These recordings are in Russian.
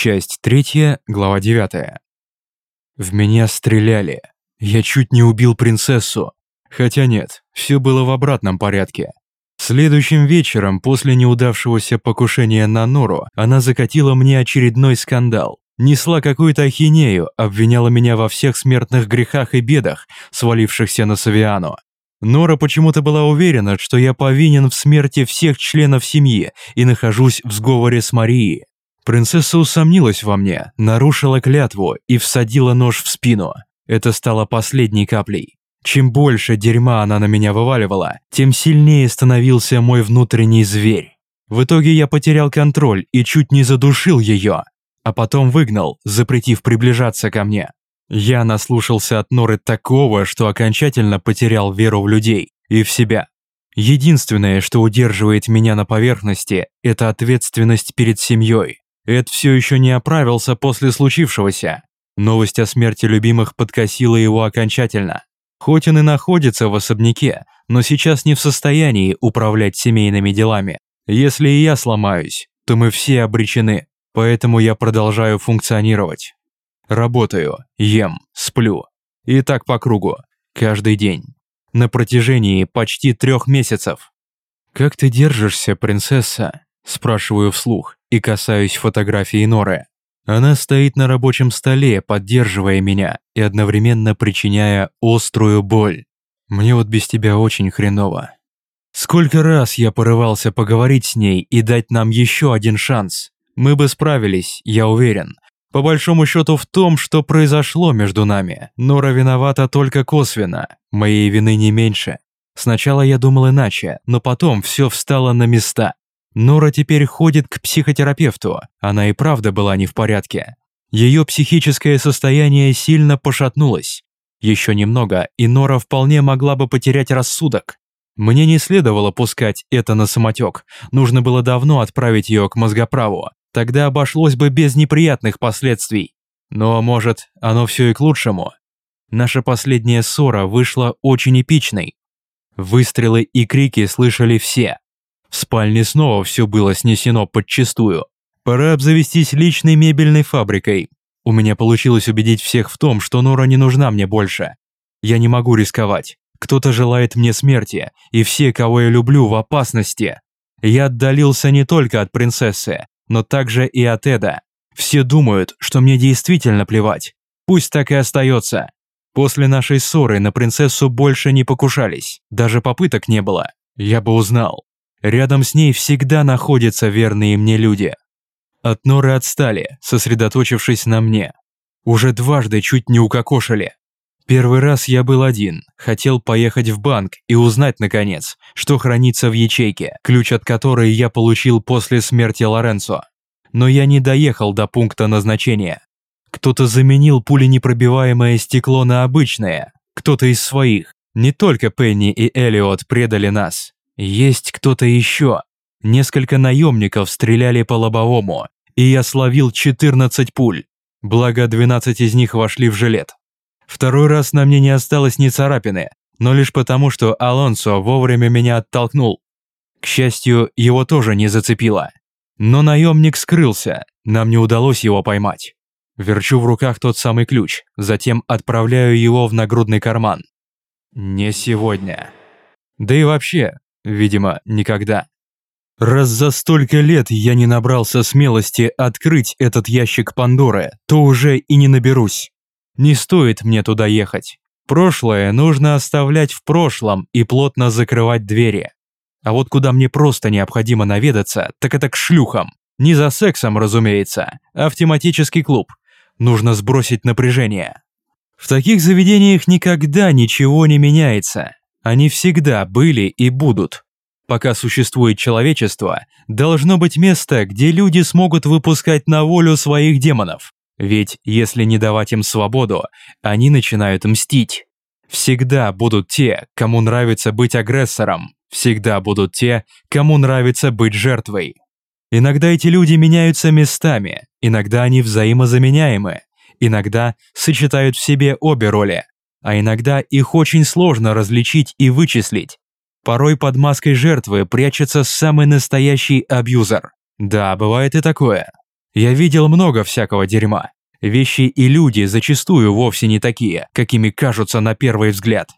Часть третья, глава девятая. В меня стреляли. Я чуть не убил принцессу. Хотя нет, все было в обратном порядке. Следующим вечером, после неудавшегося покушения на Нору, она закатила мне очередной скандал. Несла какую-то ахинею, обвиняла меня во всех смертных грехах и бедах, свалившихся на Савиану. Нора почему-то была уверена, что я повинен в смерти всех членов семьи и нахожусь в сговоре с Марией. Принцесса усомнилась во мне, нарушила клятву и всадила нож в спину. Это стало последней каплей. Чем больше дерьма она на меня вываливала, тем сильнее становился мой внутренний зверь. В итоге я потерял контроль и чуть не задушил ее, а потом выгнал, запретив приближаться ко мне. Я наслушался от Норы такого, что окончательно потерял веру в людей и в себя. Единственное, что удерживает меня на поверхности, это ответственность перед семьей. Эд все еще не оправился после случившегося. Новость о смерти любимых подкосила его окончательно. Хоть он и находится в особняке, но сейчас не в состоянии управлять семейными делами. Если и я сломаюсь, то мы все обречены, поэтому я продолжаю функционировать. Работаю, ем, сплю. И так по кругу, каждый день. На протяжении почти трех месяцев. «Как ты держишься, принцесса?» – спрашиваю вслух и касаюсь фотографии Норы. Она стоит на рабочем столе, поддерживая меня и одновременно причиняя острую боль. Мне вот без тебя очень хреново. Сколько раз я порывался поговорить с ней и дать нам еще один шанс. Мы бы справились, я уверен. По большому счету в том, что произошло между нами. Нора виновата только косвенно. Моей вины не меньше. Сначала я думал иначе, но потом все встало на места. Нора теперь ходит к психотерапевту, она и правда была не в порядке. Ее психическое состояние сильно пошатнулось. Еще немного, и Нора вполне могла бы потерять рассудок. Мне не следовало пускать это на самотек, нужно было давно отправить ее к мозгоправу, тогда обошлось бы без неприятных последствий. Но, может, оно все и к лучшему. Наша последняя ссора вышла очень эпичной. Выстрелы и крики слышали все. В спальне снова все было снесено подчистую. Пора обзавестись личной мебельной фабрикой. У меня получилось убедить всех в том, что Нора не нужна мне больше. Я не могу рисковать. Кто-то желает мне смерти, и все, кого я люблю, в опасности. Я отдалился не только от принцессы, но также и от Эда. Все думают, что мне действительно плевать. Пусть так и остается. После нашей ссоры на принцессу больше не покушались, даже попыток не было. Я бы узнал. Рядом с ней всегда находятся верные мне люди. От Норы отстали, сосредоточившись на мне. Уже дважды чуть не укокошили. Первый раз я был один, хотел поехать в банк и узнать, наконец, что хранится в ячейке, ключ от которой я получил после смерти Лоренцо. Но я не доехал до пункта назначения. Кто-то заменил пуленепробиваемое стекло на обычное, кто-то из своих. Не только Пенни и Элиот предали нас, есть кто-то еще. Несколько наемников стреляли по лобовому, и я словил 14 пуль. Благо, 12 из них вошли в жилет. Второй раз на мне не осталось ни царапины, но лишь потому, что Алонсо вовремя меня оттолкнул. К счастью, его тоже не зацепило. Но наемник скрылся, нам не удалось его поймать. Верчу в руках тот самый ключ, затем отправляю его в нагрудный карман. Не сегодня. Да и вообще, Видимо, никогда. Раз за столько лет я не набрался смелости открыть этот ящик Пандоры, то уже и не наберусь. Не стоит мне туда ехать. Прошлое нужно оставлять в прошлом и плотно закрывать двери. А вот куда мне просто необходимо наведаться, так это к шлюхам. Не за сексом, разумеется, а в тематический клуб. Нужно сбросить напряжение. В таких заведениях никогда ничего не меняется. Они всегда были и будут. Пока существует человечество, должно быть место, где люди смогут выпускать на волю своих демонов. Ведь если не давать им свободу, они начинают мстить. Всегда будут те, кому нравится быть агрессором. Всегда будут те, кому нравится быть жертвой. Иногда эти люди меняются местами, иногда они взаимозаменяемы, иногда сочетают в себе обе роли а иногда их очень сложно различить и вычислить. Порой под маской жертвы прячется самый настоящий абьюзер. Да, бывает и такое. Я видел много всякого дерьма. Вещи и люди зачастую вовсе не такие, какими кажутся на первый взгляд.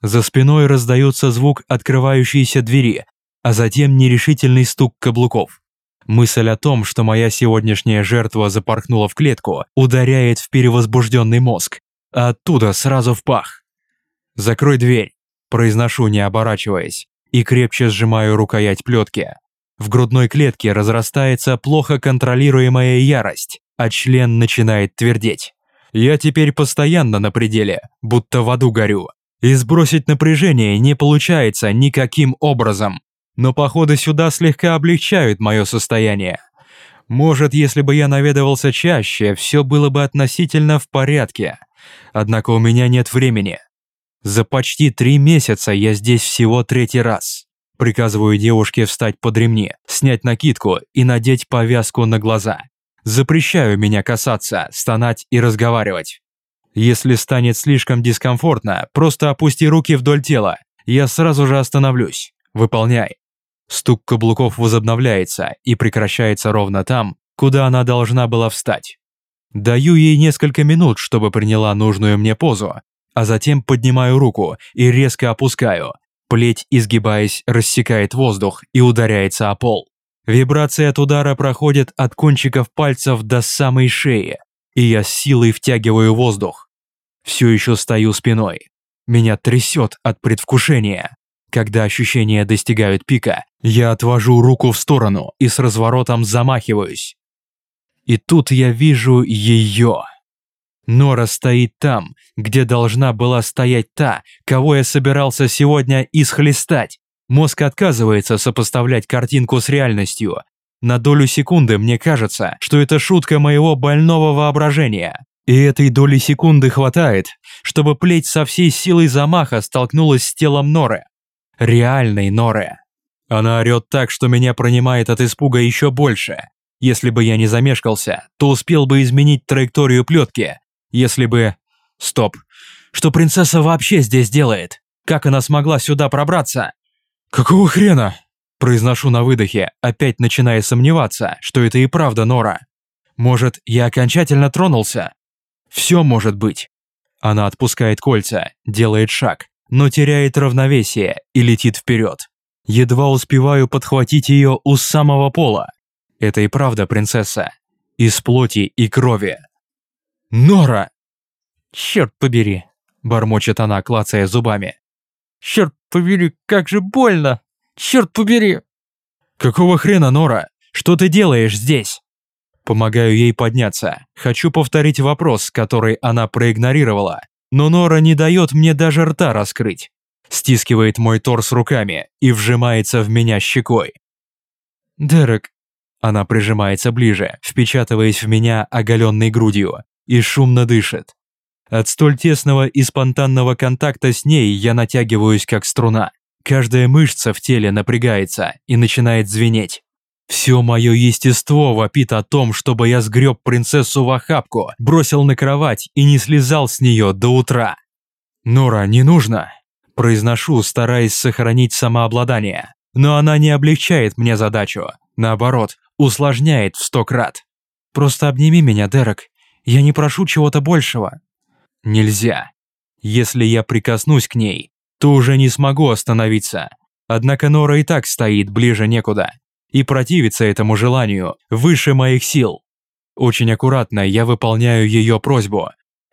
За спиной раздается звук открывающейся двери, а затем нерешительный стук каблуков. Мысль о том, что моя сегодняшняя жертва запорхнула в клетку, ударяет в перевозбужденный мозг, оттуда сразу в пах. «Закрой дверь», – произношу, не оборачиваясь, и крепче сжимаю рукоять плетки. В грудной клетке разрастается плохо контролируемая ярость, а член начинает твердеть. Я теперь постоянно на пределе, будто в аду горю. И сбросить напряжение не получается никаким образом. Но походы сюда слегка облегчают мое состояние. Может, если бы я наведывался чаще, все было бы относительно в порядке. Однако у меня нет времени. За почти три месяца я здесь всего третий раз. Приказываю девушке встать под ремни, снять накидку и надеть повязку на глаза. Запрещаю меня касаться, стонать и разговаривать. Если станет слишком дискомфортно, просто опусти руки вдоль тела. Я сразу же остановлюсь. Выполняй. Стук каблуков возобновляется и прекращается ровно там, куда она должна была встать. Даю ей несколько минут, чтобы приняла нужную мне позу, а затем поднимаю руку и резко опускаю, Плеть, изгибаясь, рассекает воздух и ударяется о пол. Вибрация от удара проходит от кончиков пальцев до самой шеи, и я с силой втягиваю воздух. Все еще стою спиной. Меня трясет от предвкушения. Когда ощущения достигают пика, я отвожу руку в сторону и с разворотом замахиваюсь. И тут я вижу ее. Нора стоит там, где должна была стоять та, кого я собирался сегодня исхлестать. Мозг отказывается сопоставлять картинку с реальностью. На долю секунды мне кажется, что это шутка моего больного воображения. И этой доли секунды хватает, чтобы плеть со всей силой замаха столкнулась с телом Норы. Реальной Норы. Она орёт так, что меня пронимает от испуга еще больше. Если бы я не замешкался, то успел бы изменить траекторию плетки если бы... Стоп. Что принцесса вообще здесь делает? Как она смогла сюда пробраться? Какого хрена? Произношу на выдохе, опять начиная сомневаться, что это и правда Нора. Может, я окончательно тронулся? Все может быть. Она отпускает кольца, делает шаг, но теряет равновесие и летит вперед. Едва успеваю подхватить ее у самого пола. Это и правда принцесса. Из плоти и крови. Нора!» «Черт побери!» – бормочет она, клацая зубами. «Черт побери, как же больно! Черт побери!» «Какого хрена, Нора? Что ты делаешь здесь?» Помогаю ей подняться. Хочу повторить вопрос, который она проигнорировала. Но Нора не дает мне даже рта раскрыть. Стискивает мой торс руками и вжимается в меня щекой. «Дерек». Она прижимается ближе, впечатываясь в меня оголенной грудью, и шумно дышит. От столь тесного и спонтанного контакта с ней я натягиваюсь как струна. Каждая мышца в теле напрягается и начинает звенеть. Все мое естество вопит о том, чтобы я сгреб принцессу в охапку, бросил на кровать и не слезал с нее до утра. «Нора, не нужно!» Произношу, стараясь сохранить самообладание. Но она не облегчает мне задачу. Наоборот, усложняет в сто крат. «Просто обними меня, Дерек. Я не прошу чего-то большего. Нельзя. Если я прикоснусь к ней, то уже не смогу остановиться. Однако Нора и так стоит ближе некуда. И противится этому желанию выше моих сил. Очень аккуратно я выполняю ее просьбу.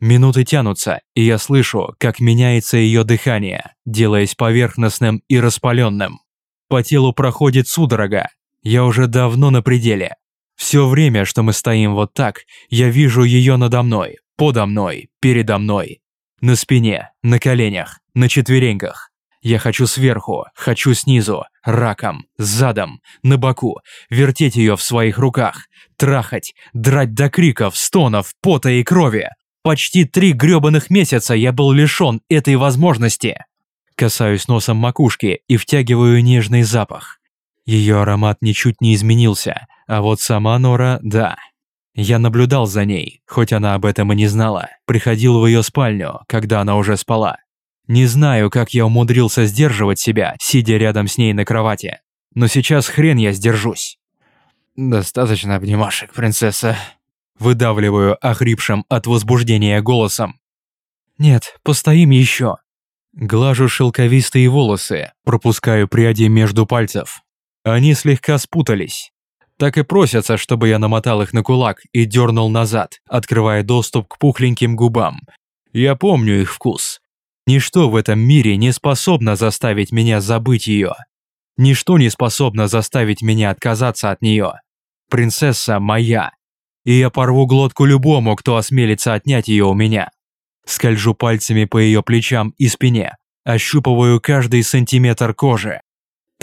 Минуты тянутся, и я слышу, как меняется ее дыхание, делаясь поверхностным и распаленным. По телу проходит судорога. Я уже давно на пределе. Все время, что мы стоим вот так, я вижу ее надо мной, подо мной, передо мной. На спине, на коленях, на четвереньках. Я хочу сверху, хочу снизу, раком, задом, на боку, вертеть ее в своих руках, трахать, драть до криков, стонов, пота и крови. Почти три грёбаных месяца я был лишён этой возможности. Касаюсь носом макушки и втягиваю нежный запах. Ее аромат ничуть не изменился, а вот сама Нора – да. Я наблюдал за ней, хоть она об этом и не знала. Приходил в ее спальню, когда она уже спала. Не знаю, как я умудрился сдерживать себя, сидя рядом с ней на кровати. Но сейчас хрен я сдержусь. «Достаточно обнимашек, принцесса». Выдавливаю охрипшим от возбуждения голосом. «Нет, постоим еще». Глажу шелковистые волосы, пропускаю пряди между пальцев. Они слегка спутались. Так и просятся, чтобы я намотал их на кулак и дернул назад, открывая доступ к пухленьким губам. Я помню их вкус. Ничто в этом мире не способно заставить меня забыть ее. Ничто не способно заставить меня отказаться от нее. Принцесса моя. И я порву глотку любому, кто осмелится отнять ее у меня. Скольжу пальцами по ее плечам и спине, ощупываю каждый сантиметр кожи.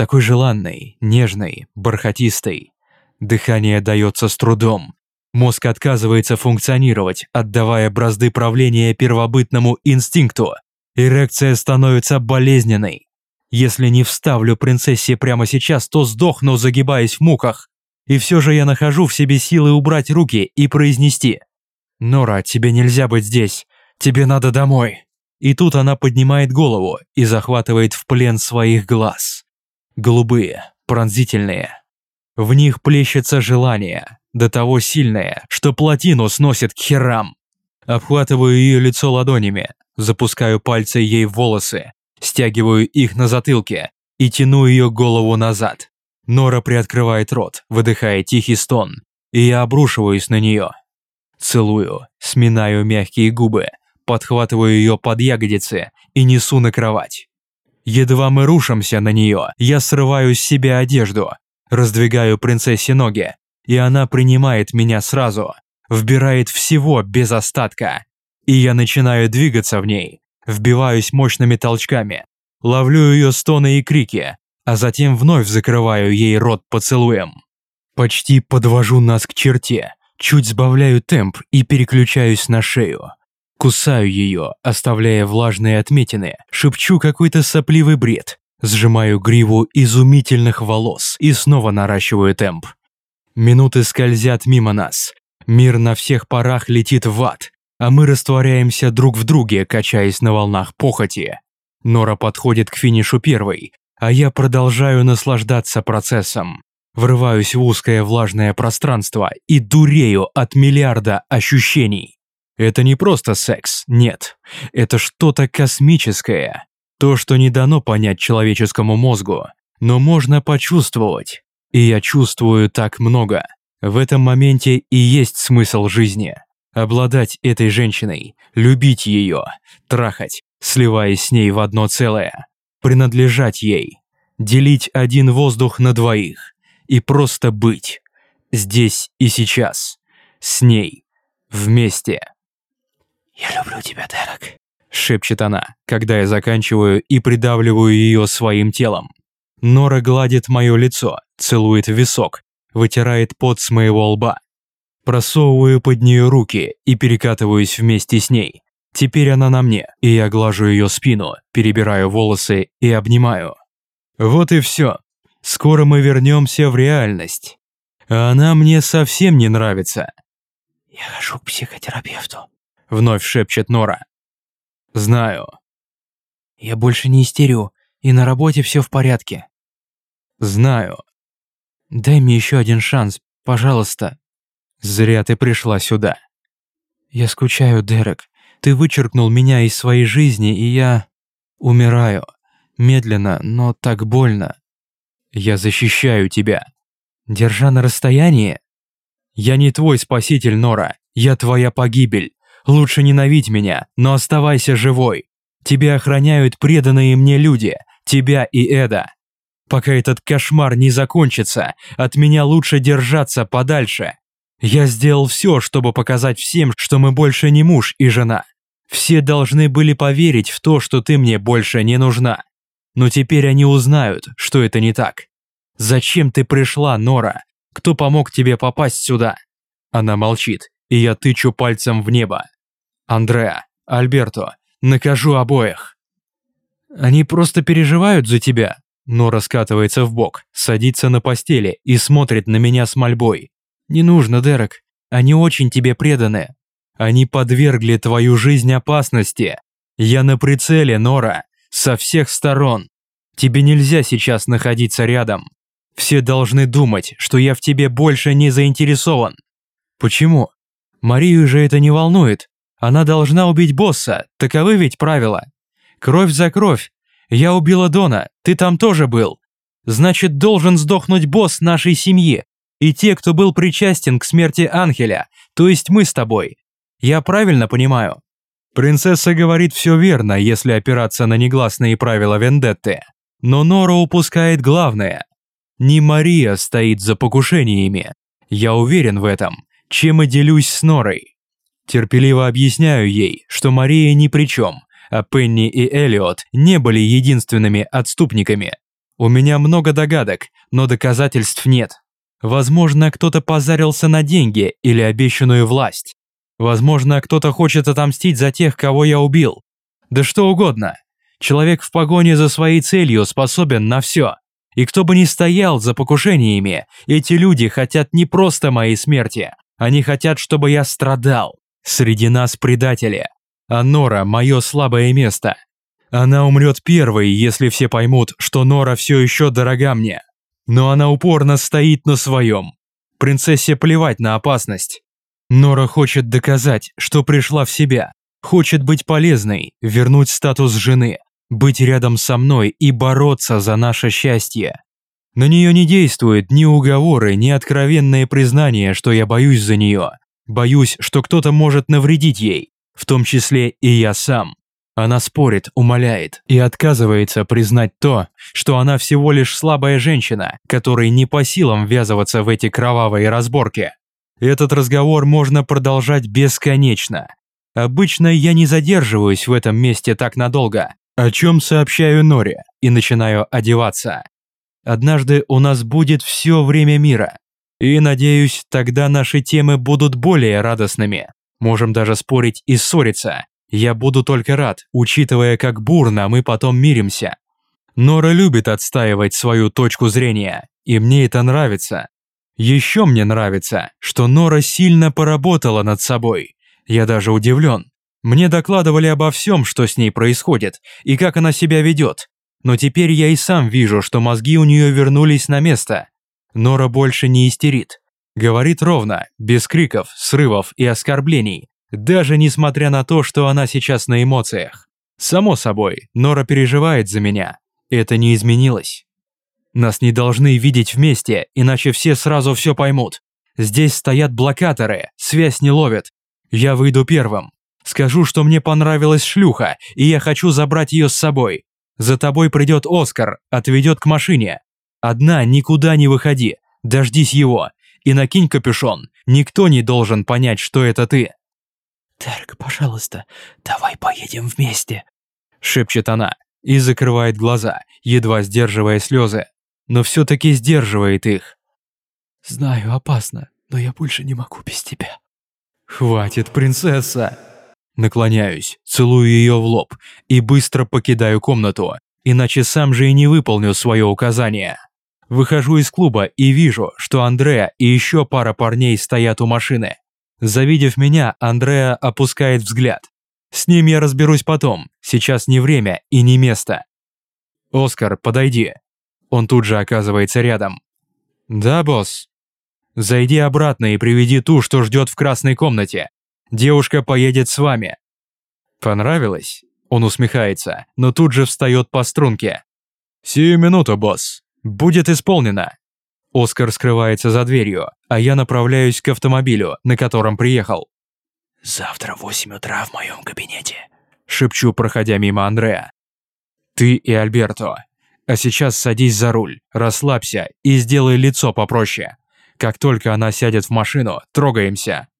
Такой желанный, нежный, бархатистый. Дыхание дается с трудом. Мозг отказывается функционировать, отдавая бразды правления первобытному инстинкту. Эрекция становится болезненной. Если не вставлю принцессе прямо сейчас, то сдохну, загибаясь в муках. И все же я нахожу в себе силы убрать руки и произнести. «Нора, тебе нельзя быть здесь. Тебе надо домой». И тут она поднимает голову и захватывает в плен своих глаз. Голубые, пронзительные. В них плещется желание, до того сильное, что плотину сносит к херам. Обхватываю ее лицо ладонями, запускаю пальцы ей в волосы, стягиваю их на затылке и тяну ее голову назад. Нора приоткрывает рот, выдыхая тихий стон, и я обрушиваюсь на нее. Целую, сминаю мягкие губы, подхватываю ее под ягодицы и несу на кровать. Едва мы рушимся на нее, я срываю с себя одежду, раздвигаю принцессе ноги, и она принимает меня сразу, вбирает всего без остатка. И я начинаю двигаться в ней, вбиваюсь мощными толчками, ловлю ее стоны и крики, а затем вновь закрываю ей рот поцелуем. Почти подвожу нас к черте, чуть сбавляю темп и переключаюсь на шею. Кусаю ее, оставляя влажные отметины, шепчу какой-то сопливый бред, сжимаю гриву изумительных волос и снова наращиваю темп. Минуты скользят мимо нас. Мир на всех парах летит в ад, а мы растворяемся друг в друге, качаясь на волнах похоти. Нора подходит к финишу первой, а я продолжаю наслаждаться процессом. Врываюсь в узкое влажное пространство и дурею от миллиарда ощущений. Это не просто секс, нет. Это что-то космическое. То, что не дано понять человеческому мозгу, но можно почувствовать. И я чувствую так много. В этом моменте и есть смысл жизни. Обладать этой женщиной, любить ее, трахать, сливаясь с ней в одно целое, принадлежать ей, делить один воздух на двоих и просто быть здесь и сейчас, с ней, вместе. «Я люблю тебя, Дерек», – шепчет она, когда я заканчиваю и придавливаю ее своим телом. Нора гладит мое лицо, целует висок, вытирает пот с моего лба, Просовываю под нее руки и перекатываюсь вместе с ней. Теперь она на мне, и я глажу ее спину, перебираю волосы и обнимаю. Вот и все. Скоро мы вернемся в реальность. А она мне совсем не нравится. «Я хожу к психотерапевту», — вновь шепчет Нора. «Знаю». «Я больше не истерю, и на работе все в порядке». «Знаю». «Дай мне еще один шанс, пожалуйста». Зря ты пришла сюда. Я скучаю, Дерек. Ты вычеркнул меня из своей жизни, и я... умираю. Медленно, но так больно. Я защищаю тебя. Держа на расстоянии? Я не твой спаситель, Нора. Я твоя погибель. Лучше ненавидь меня, но оставайся живой. Тебя охраняют преданные мне люди, тебя и Эда. Пока этот кошмар не закончится, от меня лучше держаться подальше. Я сделал все, чтобы показать всем, что мы больше не муж и жена. Все должны были поверить в то, что ты мне больше не нужна. Но теперь они узнают, что это не так. Зачем ты пришла, Нора? Кто помог тебе попасть сюда? Она молчит, и я тычу пальцем в небо. Андреа, Альберто, накажу обоих. Они просто переживают за тебя. Нора скатывается в бок, садится на постели и смотрит на меня с мольбой. «Не нужно, Дерек. Они очень тебе преданы. Они подвергли твою жизнь опасности. Я на прицеле, Нора, со всех сторон. Тебе нельзя сейчас находиться рядом. Все должны думать, что я в тебе больше не заинтересован. Почему? Марию же это не волнует. Она должна убить босса, таковы ведь правила. Кровь за кровь. Я убила Дона, ты там тоже был. Значит, должен сдохнуть босс нашей семьи. И те, кто был причастен к смерти Анхеля, то есть мы с тобой. Я правильно понимаю? Принцесса говорит все верно, если опираться на негласные правила Вендетты. Но Нора упускает главное. Не Мария стоит за покушениями. Я уверен в этом, чем и делюсь с Норой. Терпеливо объясняю ей, что Мария ни при чем, а Пенни и Элиот не были единственными отступниками. У меня много догадок, но доказательств нет. Возможно, кто-то позарился на деньги или обещанную власть. Возможно, кто-то хочет отомстить за тех, кого я убил. Да что угодно. Человек в погоне за своей целью способен на все. И кто бы ни стоял за покушениями, эти люди хотят не просто моей смерти. Они хотят, чтобы я страдал. Среди нас предатели. А Нора – мое слабое место. Она умрет первой, если все поймут, что Нора все еще дорога мне. Но она упорно стоит на своем. Принцессе плевать на опасность. Нора хочет доказать, что пришла в себя, хочет быть полезной, вернуть статус жены, быть рядом со мной и бороться за наше счастье. На нее не действуют ни уговоры, ни откровенные признания, что я боюсь за нее. Боюсь, что кто-то может навредить ей, в том числе и я сам. Она спорит, умоляет и отказывается признать то, что она всего лишь слабая женщина, которой не по силам ввязываться в эти кровавые разборки. Этот разговор можно продолжать бесконечно. Обычно я не задерживаюсь в этом месте так надолго, о чем сообщаю Норе и начинаю одеваться. Однажды у нас будет все время мира. И, надеюсь, тогда наши темы будут более радостными. Можем даже спорить и ссориться. Я буду только рад, учитывая, как бурно мы потом миримся. Нора любит отстаивать свою точку зрения, и мне это нравится. Еще мне нравится, что Нора сильно поработала над собой. Я даже удивлен. Мне докладывали обо всем, что с ней происходит, и как она себя ведет. Но теперь я и сам вижу, что мозги у нее вернулись на место. Нора больше не истерит. Говорит ровно, без криков, срывов и оскорблений, даже несмотря на то, что она сейчас на эмоциях. Само собой, Нора переживает за меня. Это не изменилось. Нас не должны видеть вместе, иначе все сразу все поймут. Здесь стоят блокаторы, связь не ловят. Я выйду первым. Скажу, что мне понравилась шлюха, и я хочу забрать ее с собой. За тобой придет Оскар, отведет к машине. Одна никуда не выходи, дождись его. И накинь капюшон, никто не должен понять, что это ты. «Терк, пожалуйста, давай поедем вместе», – шепчет она и закрывает глаза, едва сдерживая слезы но все-таки сдерживает их. «Знаю, опасно, но я больше не могу без тебя». «Хватит, принцесса!» Наклоняюсь, целую ее в лоб и быстро покидаю комнату, иначе сам же и не выполню свое указание. Выхожу из клуба и вижу, что Андреа и еще пара парней стоят у машины. Завидев меня, Андреа опускает взгляд. С ним я разберусь потом, сейчас не время и не место. «Оскар, подойди», он тут же оказывается рядом. «Да, босс?» «Зайди обратно и приведи ту, что ждет в красной комнате. Девушка поедет с вами». «Понравилось?» Он усмехается, но тут же встает по струнке. «Сию минуту, босс. Будет исполнено». Оскар скрывается за дверью, а я направляюсь к автомобилю, на котором приехал. «Завтра в восемь утра в моем кабинете», – шепчу, проходя мимо Андрея. «Ты и Альберто, а сейчас садись за руль, расслабься и сделай лицо попроще. Как только она сядет в машину, трогаемся».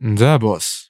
«Да, босс».